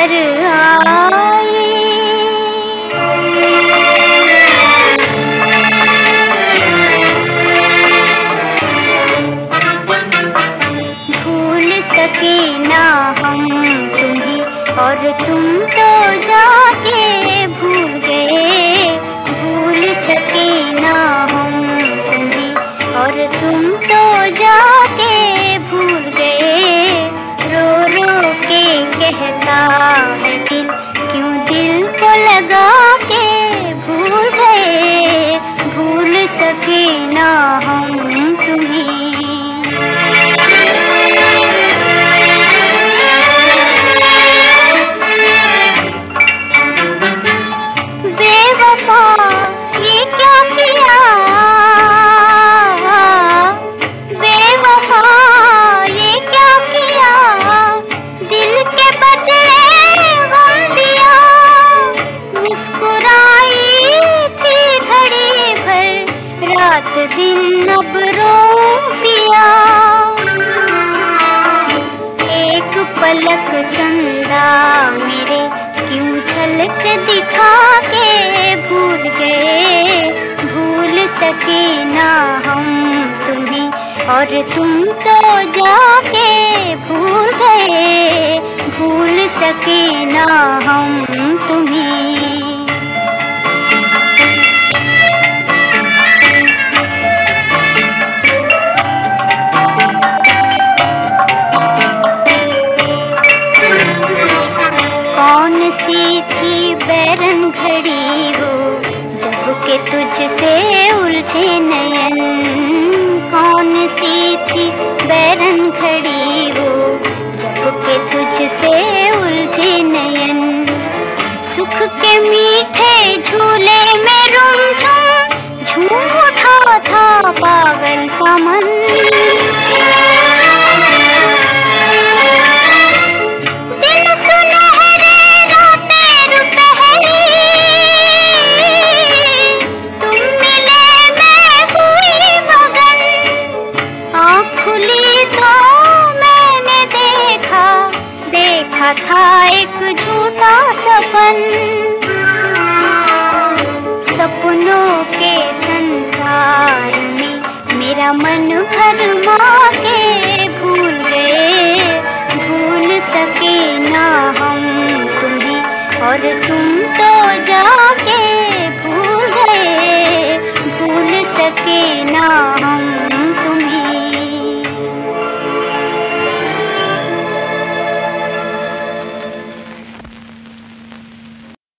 कर आए। भूल सके ना हम तुम्हें और तुम तो जाके भूल रात दिन अब रो पिया। एक पलक चंदा मेरे क्यों झलक दिखा के भूल गए? भूल सके ना हम तुम्हें और तुम तो जाके भूल गए। भूल सके ना हम कौन सी थी बैरन घड़ी वो, जब के तुझसे उलझे नयन। कौन सी थी बैरन घड़ी वो, जब के तुझसे उलझे नयन। सुख के मीठे झूले में था एक झूठा सपन। सपनों के संसार में मेरा मन भर मा के भूल गए। भूल सके ना हम तुम्हें, और तुम तो जाके भूल गए। भूल सके ना हम